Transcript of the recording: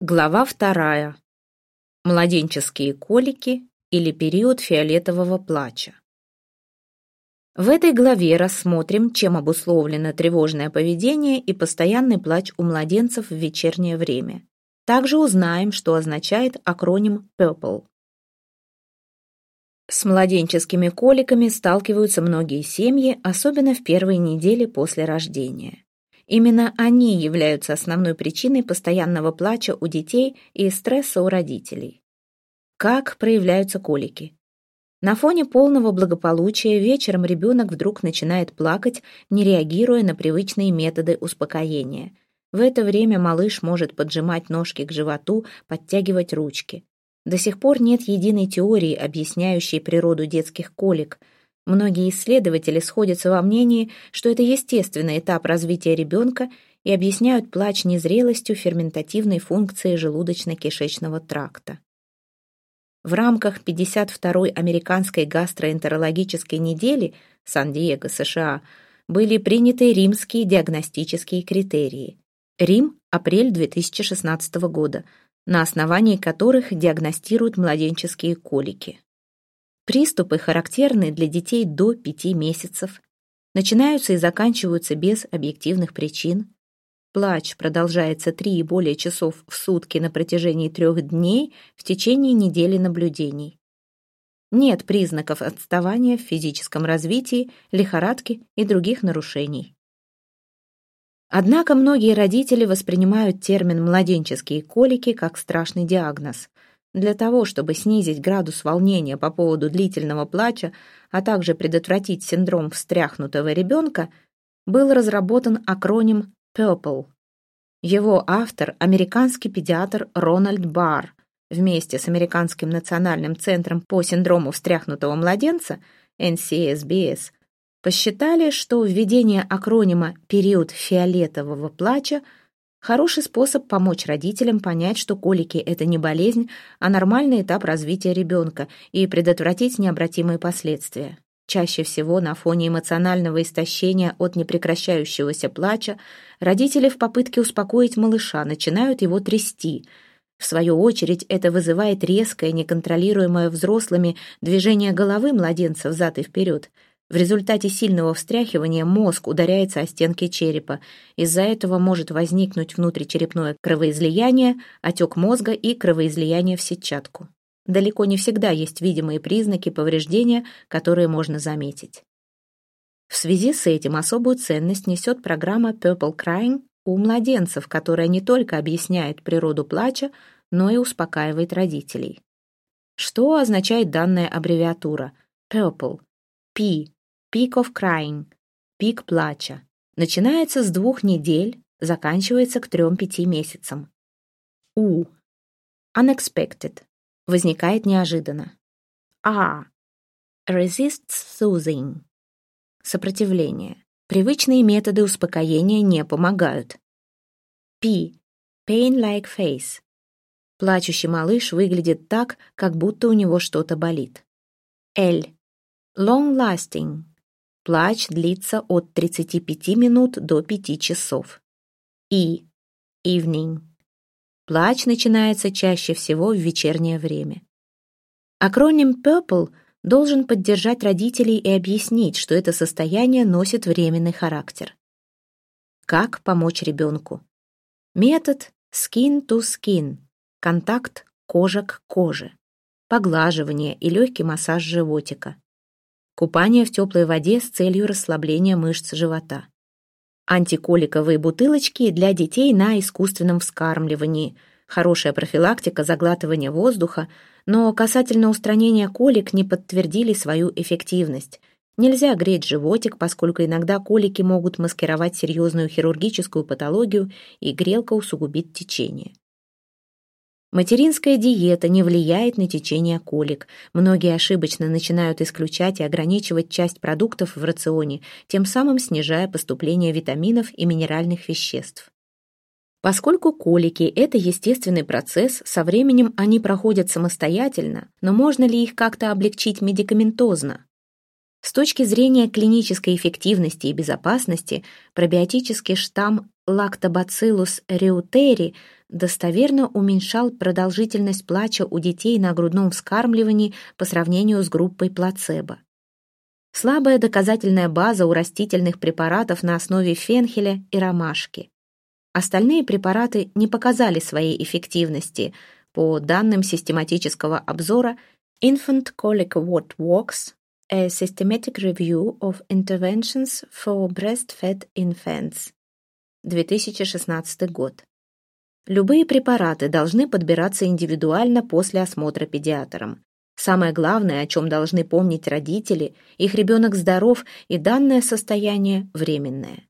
Глава вторая. Младенческие колики или период фиолетового плача. В этой главе рассмотрим, чем обусловлено тревожное поведение и постоянный плач у младенцев в вечернее время. Также узнаем, что означает акроним PURPLE. С младенческими коликами сталкиваются многие семьи, особенно в первые недели после рождения. Именно они являются основной причиной постоянного плача у детей и стресса у родителей. Как проявляются колики? На фоне полного благополучия вечером ребенок вдруг начинает плакать, не реагируя на привычные методы успокоения. В это время малыш может поджимать ножки к животу, подтягивать ручки. До сих пор нет единой теории, объясняющей природу детских колик – Многие исследователи сходятся во мнении, что это естественный этап развития ребенка и объясняют плач незрелостью ферментативной функции желудочно-кишечного тракта. В рамках 52-й американской гастроэнтерологической недели Сан-Диего, США, были приняты римские диагностические критерии. Рим, апрель 2016 года, на основании которых диагностируют младенческие колики. Приступы характерны для детей до 5 месяцев, начинаются и заканчиваются без объективных причин. Плач продолжается 3 и более часов в сутки на протяжении трех дней в течение недели наблюдений. Нет признаков отставания в физическом развитии, лихорадки и других нарушений. Однако многие родители воспринимают термин «младенческие колики» как страшный диагноз. Для того, чтобы снизить градус волнения по поводу длительного плача, а также предотвратить синдром встряхнутого ребенка, был разработан акроним PURPLE. Его автор – американский педиатр Рональд Барр. Вместе с Американским национальным центром по синдрому встряхнутого младенца NCSBS посчитали, что введение акронима «период фиолетового плача» Хороший способ помочь родителям понять, что колики – это не болезнь, а нормальный этап развития ребенка и предотвратить необратимые последствия. Чаще всего на фоне эмоционального истощения от непрекращающегося плача родители в попытке успокоить малыша начинают его трясти. В свою очередь это вызывает резкое, неконтролируемое взрослыми движение головы младенца взад и вперед – в результате сильного встряхивания мозг ударяется о стенки черепа. Из-за этого может возникнуть внутричерепное кровоизлияние, отек мозга и кровоизлияние в сетчатку. Далеко не всегда есть видимые признаки повреждения, которые можно заметить. В связи с этим особую ценность несет программа Purple Crying у младенцев, которая не только объясняет природу плача, но и успокаивает родителей. Что означает данная аббревиатура? Purple. P Peak of Crying, пик плача, начинается с двух недель, заканчивается к трем-пяти месяцам. У. Unexpected. Возникает неожиданно. А. Resists soothing. Сопротивление. Привычные методы успокоения не помогают. П. Pain-like face. Плачущий малыш выглядит так, как будто у него что-то болит. Л. Long-lasting. Плач длится от 35 минут до 5 часов. И. Evening. Плач начинается чаще всего в вечернее время. Акроним PURPLE должен поддержать родителей и объяснить, что это состояние носит временный характер. Как помочь ребенку? Метод skin to skin, контакт кожа к коже, поглаживание и легкий массаж животика. Купание в теплой воде с целью расслабления мышц живота. Антиколиковые бутылочки для детей на искусственном вскармливании. Хорошая профилактика заглатывания воздуха, но касательно устранения колик не подтвердили свою эффективность. Нельзя греть животик, поскольку иногда колики могут маскировать серьезную хирургическую патологию, и грелка усугубит течение. Материнская диета не влияет на течение колик. Многие ошибочно начинают исключать и ограничивать часть продуктов в рационе, тем самым снижая поступление витаминов и минеральных веществ. Поскольку колики – это естественный процесс, со временем они проходят самостоятельно, но можно ли их как-то облегчить медикаментозно? С точки зрения клинической эффективности и безопасности, пробиотический штамм Lactobacillus reuteri достоверно уменьшал продолжительность плача у детей на грудном вскармливании по сравнению с группой плацебо. Слабая доказательная база у растительных препаратов на основе фенхеля и ромашки. Остальные препараты не показали своей эффективности. По данным систематического обзора Infant Colic What Works A Systematic Review of Interventions for Breastfed Infants 2016 год. Любые препараты должны подбираться индивидуально после осмотра педиатром. Самое главное, о чем должны помнить родители, их ребенок здоров и данное состояние временное.